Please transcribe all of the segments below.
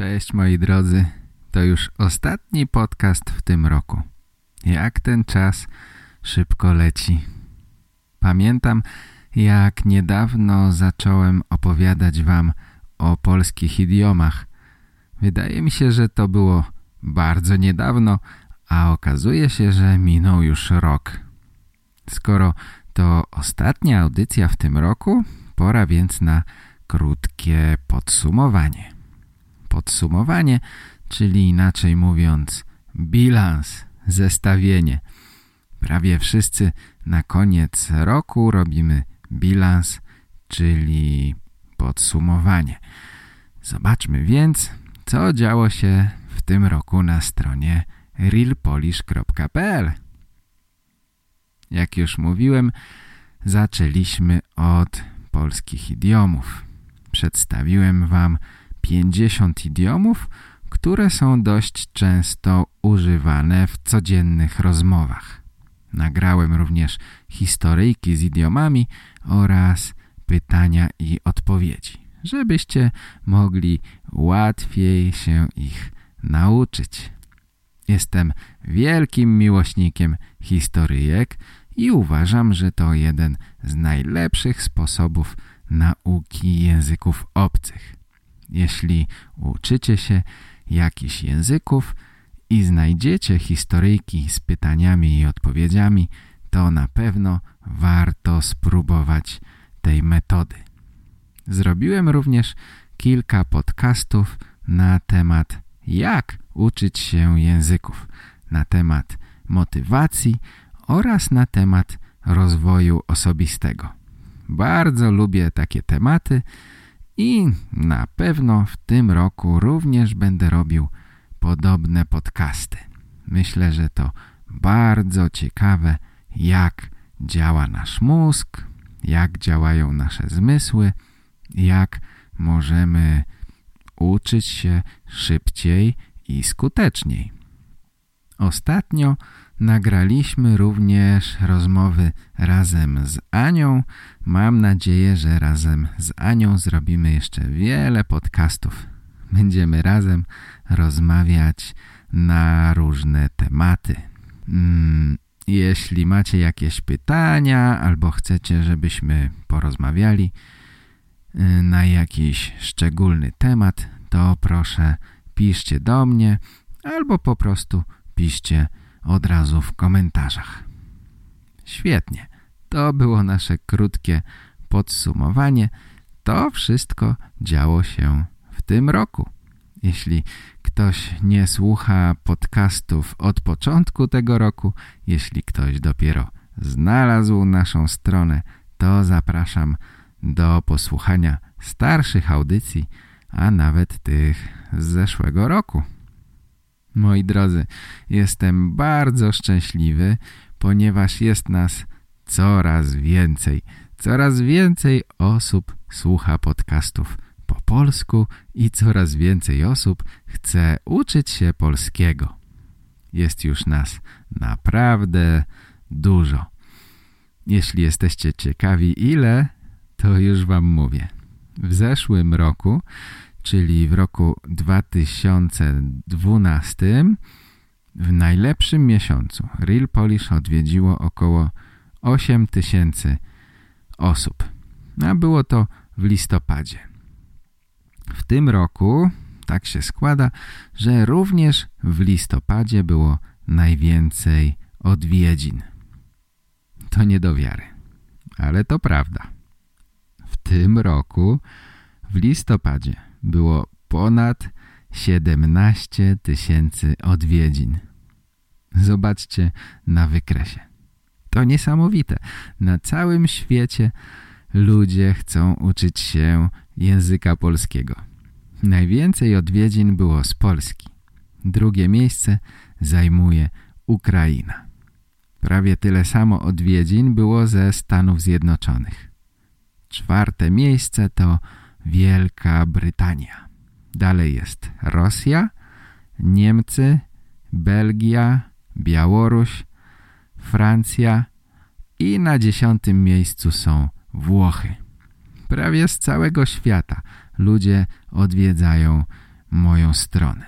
Cześć moi drodzy. To już ostatni podcast w tym roku. Jak ten czas szybko leci. Pamiętam, jak niedawno zacząłem opowiadać wam o polskich idiomach. Wydaje mi się, że to było bardzo niedawno, a okazuje się, że minął już rok. Skoro to ostatnia audycja w tym roku, pora więc na krótkie podsumowanie. Podsumowanie, czyli inaczej mówiąc bilans, zestawienie. Prawie wszyscy na koniec roku robimy bilans, czyli podsumowanie. Zobaczmy więc, co działo się w tym roku na stronie realpolish.pl Jak już mówiłem, zaczęliśmy od polskich idiomów. Przedstawiłem wam 50 idiomów, które są dość często używane w codziennych rozmowach. Nagrałem również historyjki z idiomami oraz pytania i odpowiedzi, żebyście mogli łatwiej się ich nauczyć. Jestem wielkim miłośnikiem historyjek i uważam, że to jeden z najlepszych sposobów nauki języków obcych. Jeśli uczycie się jakichś języków i znajdziecie historyjki z pytaniami i odpowiedziami, to na pewno warto spróbować tej metody. Zrobiłem również kilka podcastów na temat jak uczyć się języków, na temat motywacji oraz na temat rozwoju osobistego. Bardzo lubię takie tematy i na pewno w tym roku również będę robił podobne podcasty. Myślę, że to bardzo ciekawe, jak działa nasz mózg, jak działają nasze zmysły, jak możemy uczyć się szybciej i skuteczniej. Ostatnio nagraliśmy również rozmowy razem z Anią. Mam nadzieję, że razem z Anią zrobimy jeszcze wiele podcastów. Będziemy razem rozmawiać na różne tematy. Hmm, jeśli macie jakieś pytania albo chcecie, żebyśmy porozmawiali y, na jakiś szczególny temat, to proszę piszcie do mnie albo po prostu piszcie od razu w komentarzach. Świetnie. To było nasze krótkie podsumowanie. To wszystko działo się w tym roku. Jeśli ktoś nie słucha podcastów od początku tego roku, jeśli ktoś dopiero znalazł naszą stronę, to zapraszam do posłuchania starszych audycji, a nawet tych z zeszłego roku. Moi drodzy, jestem bardzo szczęśliwy, ponieważ jest nas coraz więcej. Coraz więcej osób słucha podcastów po polsku i coraz więcej osób chce uczyć się polskiego. Jest już nas naprawdę dużo. Jeśli jesteście ciekawi ile, to już wam mówię. W zeszłym roku czyli w roku 2012 w najlepszym miesiącu Real Polish odwiedziło około 8 tysięcy osób. A było to w listopadzie. W tym roku tak się składa, że również w listopadzie było najwięcej odwiedzin. To nie do wiary, ale to prawda. W tym roku w listopadzie było ponad 17 tysięcy odwiedzin. Zobaczcie na wykresie. To niesamowite. Na całym świecie ludzie chcą uczyć się języka polskiego. Najwięcej odwiedzin było z Polski. Drugie miejsce zajmuje Ukraina. Prawie tyle samo odwiedzin było ze Stanów Zjednoczonych. Czwarte miejsce to Wielka Brytania. Dalej jest Rosja, Niemcy, Belgia, Białoruś, Francja i na dziesiątym miejscu są Włochy. Prawie z całego świata ludzie odwiedzają moją stronę.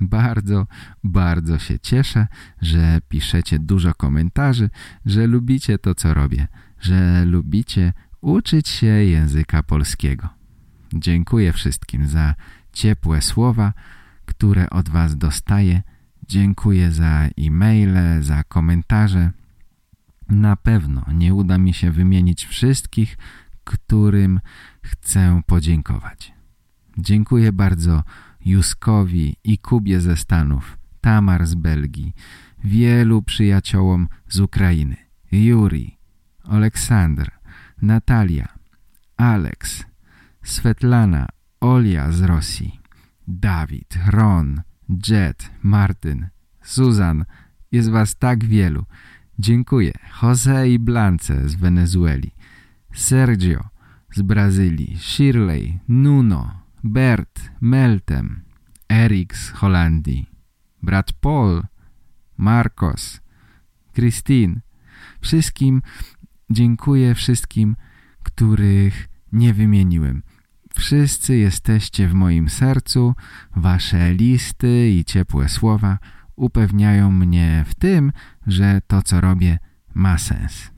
Bardzo, bardzo się cieszę, że piszecie dużo komentarzy, że lubicie to, co robię, że lubicie uczyć się języka polskiego. Dziękuję wszystkim za ciepłe słowa, które od Was dostaję. Dziękuję za e-maile, za komentarze. Na pewno nie uda mi się wymienić wszystkich, którym chcę podziękować. Dziękuję bardzo Juskowi i Kubie ze Stanów, Tamar z Belgii, wielu przyjaciołom z Ukrainy, Juri, Aleksandr, Natalia, Alex, Svetlana, Olia z Rosji, Dawid, Ron, Jet, Martyn, Susan. Jest was tak wielu. Dziękuję. Jose i Blance z Wenezueli, Sergio z Brazylii, Shirley, Nuno, Bert, Meltem, Erik z Holandii, brat Paul, Marcos, Christine. Wszystkim dziękuję wszystkim, których nie wymieniłem. Wszyscy jesteście w moim sercu, wasze listy i ciepłe słowa upewniają mnie w tym, że to, co robię, ma sens.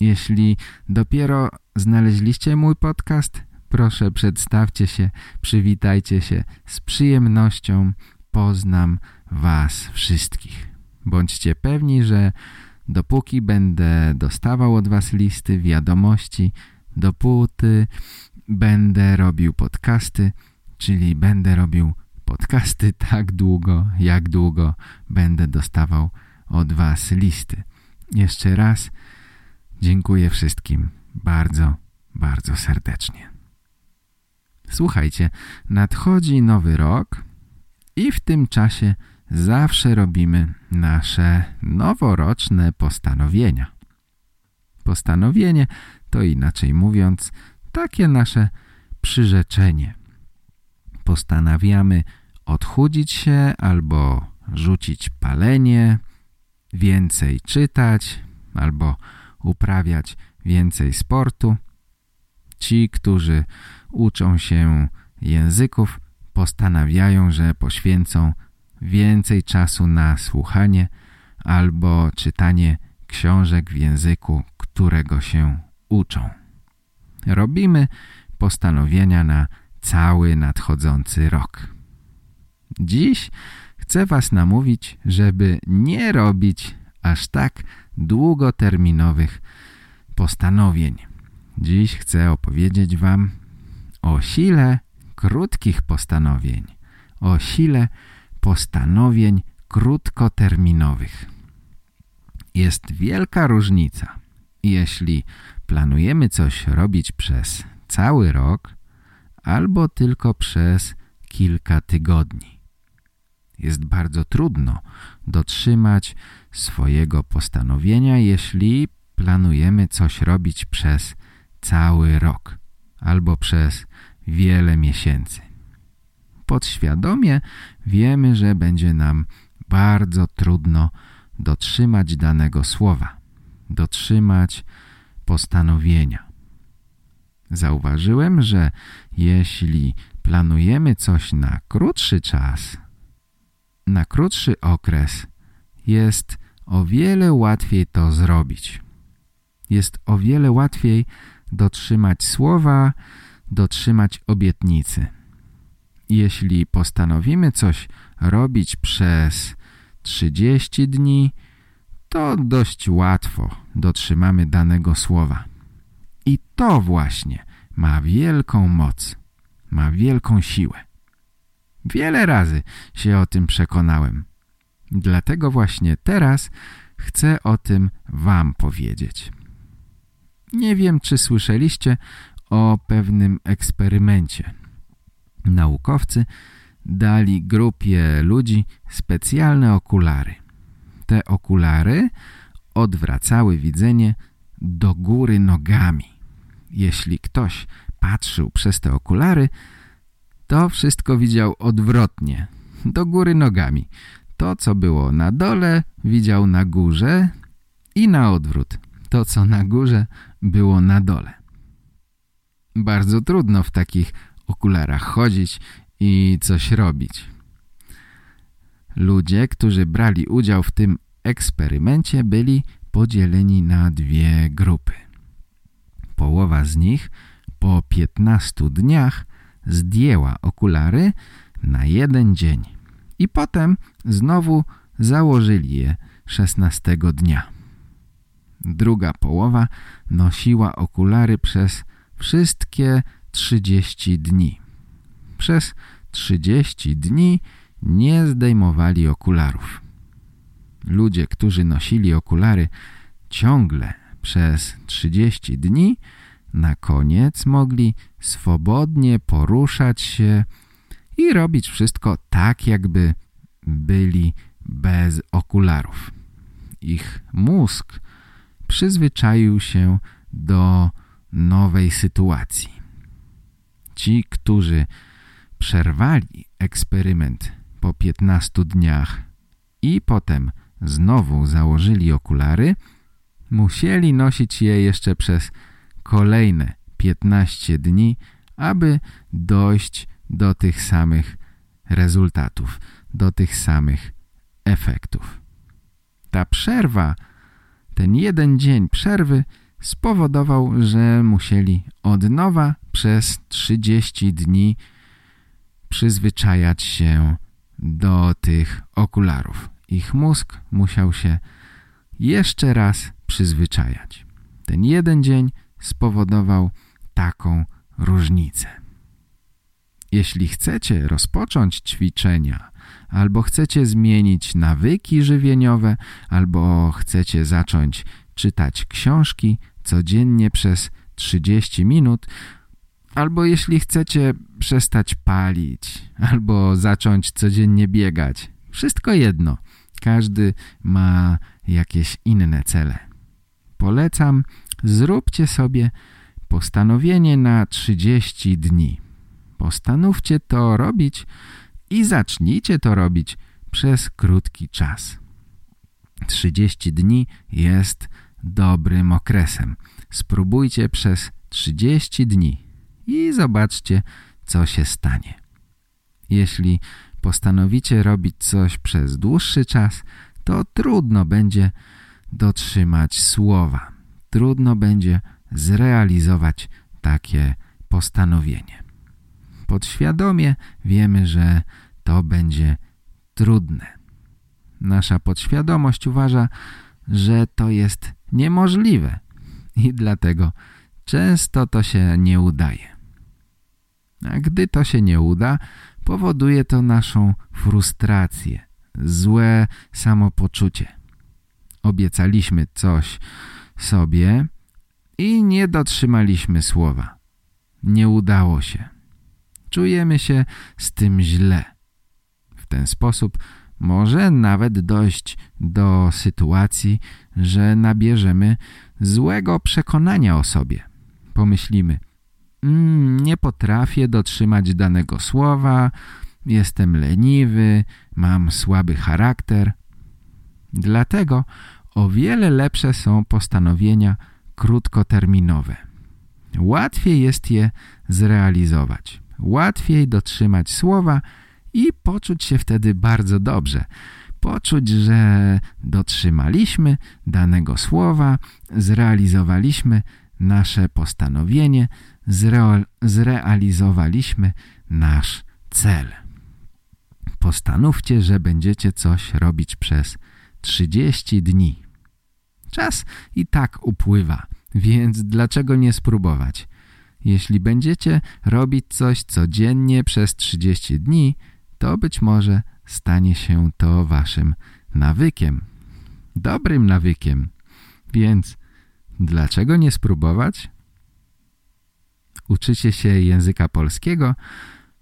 Jeśli dopiero znaleźliście mój podcast, proszę przedstawcie się, przywitajcie się. Z przyjemnością poznam was wszystkich. Bądźcie pewni, że dopóki będę dostawał od was listy, wiadomości, dopóty będę robił podcasty, czyli będę robił podcasty tak długo, jak długo będę dostawał od was listy. Jeszcze raz dziękuję wszystkim bardzo, bardzo serdecznie. Słuchajcie, nadchodzi nowy rok i w tym czasie zawsze robimy nasze noworoczne postanowienia. Postanowienie to inaczej mówiąc takie nasze przyrzeczenie. Postanawiamy odchudzić się albo rzucić palenie, więcej czytać albo uprawiać więcej sportu. Ci, którzy uczą się języków, postanawiają, że poświęcą więcej czasu na słuchanie albo czytanie książek w języku, którego się uczą. Robimy postanowienia na cały nadchodzący rok. Dziś chcę Was namówić, żeby nie robić aż tak długoterminowych postanowień. Dziś chcę opowiedzieć Wam o sile krótkich postanowień, o sile postanowień krótkoterminowych. Jest wielka różnica, jeśli planujemy coś robić przez cały rok albo tylko przez kilka tygodni. Jest bardzo trudno dotrzymać swojego postanowienia, jeśli planujemy coś robić przez cały rok albo przez wiele miesięcy. Podświadomie wiemy, że będzie nam bardzo trudno dotrzymać danego słowa, dotrzymać postanowienia. Zauważyłem, że jeśli planujemy coś na krótszy czas, na krótszy okres, jest o wiele łatwiej to zrobić. Jest o wiele łatwiej dotrzymać słowa, dotrzymać obietnicy. Jeśli postanowimy coś robić przez 30 dni, to dość łatwo dotrzymamy danego słowa. I to właśnie ma wielką moc, ma wielką siłę. Wiele razy się o tym przekonałem. Dlatego właśnie teraz chcę o tym wam powiedzieć. Nie wiem, czy słyszeliście o pewnym eksperymencie. naukowcy dali grupie ludzi specjalne okulary. Te okulary odwracały widzenie do góry nogami. Jeśli ktoś patrzył przez te okulary, to wszystko widział odwrotnie, do góry nogami. To, co było na dole, widział na górze i na odwrót. To, co na górze, było na dole. Bardzo trudno w takich okularach chodzić i coś robić. Ludzie, którzy brali udział w tym eksperymencie byli podzieleni na dwie grupy. Połowa z nich po 15 dniach zdjęła okulary na jeden dzień i potem znowu założyli je 16 dnia. Druga połowa nosiła okulary przez wszystkie 30 dni. Przez 30 dni nie zdejmowali okularów. Ludzie, którzy nosili okulary ciągle przez 30 dni, na koniec mogli swobodnie poruszać się i robić wszystko tak, jakby byli bez okularów. Ich mózg przyzwyczaił się do nowej sytuacji. Ci, którzy przerwali eksperyment po 15 dniach i potem znowu założyli okulary, musieli nosić je jeszcze przez kolejne 15 dni, aby dojść do tych samych rezultatów, do tych samych efektów. Ta przerwa, ten jeden dzień przerwy spowodował, że musieli od nowa przez 30 dni przyzwyczajać się do tych okularów. Ich mózg musiał się jeszcze raz przyzwyczajać. Ten jeden dzień spowodował taką różnicę. Jeśli chcecie rozpocząć ćwiczenia, albo chcecie zmienić nawyki żywieniowe, albo chcecie zacząć czytać książki codziennie przez 30 minut, albo jeśli chcecie przestać palić, albo zacząć codziennie biegać. Wszystko jedno. Każdy ma jakieś inne cele. Polecam, zróbcie sobie postanowienie na 30 dni. Postanówcie to robić i zacznijcie to robić przez krótki czas. 30 dni jest dobrym okresem. Spróbujcie przez 30 dni i zobaczcie, co się stanie. Jeśli postanowicie robić coś przez dłuższy czas, to trudno będzie dotrzymać słowa. Trudno będzie zrealizować takie postanowienie. Podświadomie wiemy, że to będzie trudne. Nasza podświadomość uważa, że to jest niemożliwe i dlatego często to się nie udaje. A gdy to się nie uda, powoduje to naszą frustrację, złe samopoczucie. Obiecaliśmy coś sobie i nie dotrzymaliśmy słowa. Nie udało się. Czujemy się z tym źle. W ten sposób może nawet dojść do sytuacji, że nabierzemy złego przekonania o sobie. Pomyślimy, mm, nie potrafię dotrzymać danego słowa, jestem leniwy, mam słaby charakter. Dlatego o wiele lepsze są postanowienia krótkoterminowe. Łatwiej jest je zrealizować. Łatwiej dotrzymać słowa i poczuć się wtedy bardzo dobrze. Poczuć, że dotrzymaliśmy danego słowa, zrealizowaliśmy nasze postanowienie, zrealizowaliśmy nasz cel. Postanówcie, że będziecie coś robić przez 30 dni. Czas i tak upływa, więc dlaczego nie spróbować? Jeśli będziecie robić coś codziennie przez 30 dni, to być może stanie się to waszym nawykiem. Dobrym nawykiem. Więc dlaczego nie spróbować? Uczycie się języka polskiego?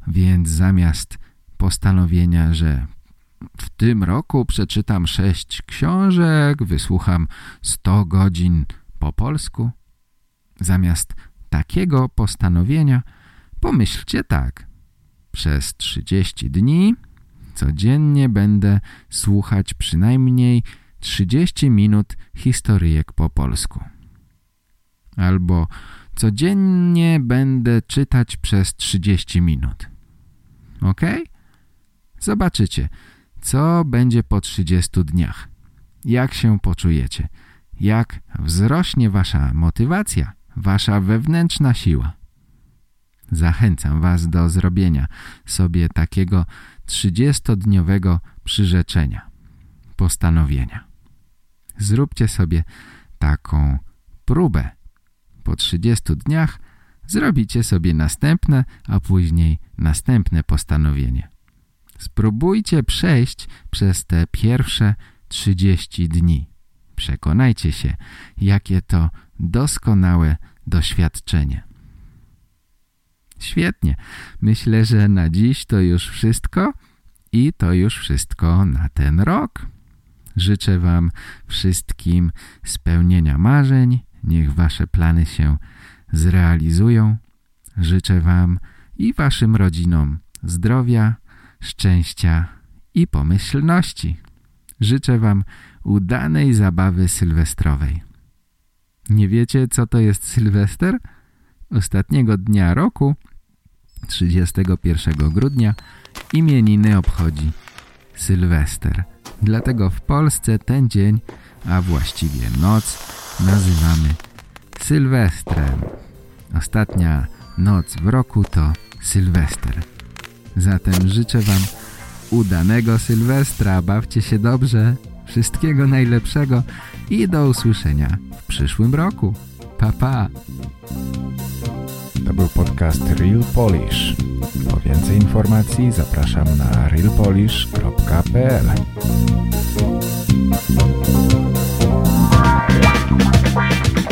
Więc zamiast postanowienia, że w tym roku przeczytam sześć książek, wysłucham 100 godzin po polsku, zamiast takiego postanowienia pomyślcie tak. Przez 30 dni codziennie będę słuchać przynajmniej 30 minut historyjek po polsku. Albo codziennie będę czytać przez 30 minut. Ok? Zobaczycie, co będzie po 30 dniach. Jak się poczujecie? Jak wzrośnie wasza motywacja, wasza wewnętrzna siła? Zachęcam was do zrobienia sobie takiego 30-dniowego przyrzeczenia, postanowienia. Zróbcie sobie taką próbę. Po 30 dniach zrobicie sobie następne, a później następne postanowienie. Spróbujcie przejść przez te pierwsze 30 dni. Przekonajcie się, jakie to doskonałe doświadczenie. Świetnie. Myślę, że na dziś to już wszystko i to już wszystko na ten rok. Życzę Wam wszystkim spełnienia marzeń. Niech Wasze plany się zrealizują. Życzę Wam i Waszym rodzinom zdrowia, szczęścia i pomyślności. Życzę Wam udanej zabawy sylwestrowej. Nie wiecie, co to jest Sylwester? Ostatniego dnia roku, 31 grudnia, imieniny obchodzi Sylwester. Dlatego w Polsce ten dzień, a właściwie noc, nazywamy Sylwestrem. Ostatnia noc w roku to Sylwester. Zatem życzę Wam udanego Sylwestra, bawcie się dobrze, wszystkiego najlepszego i do usłyszenia w przyszłym roku. Pa, pa! To był podcast Real Polish. Po więcej informacji zapraszam na realpolish.pl Thank you.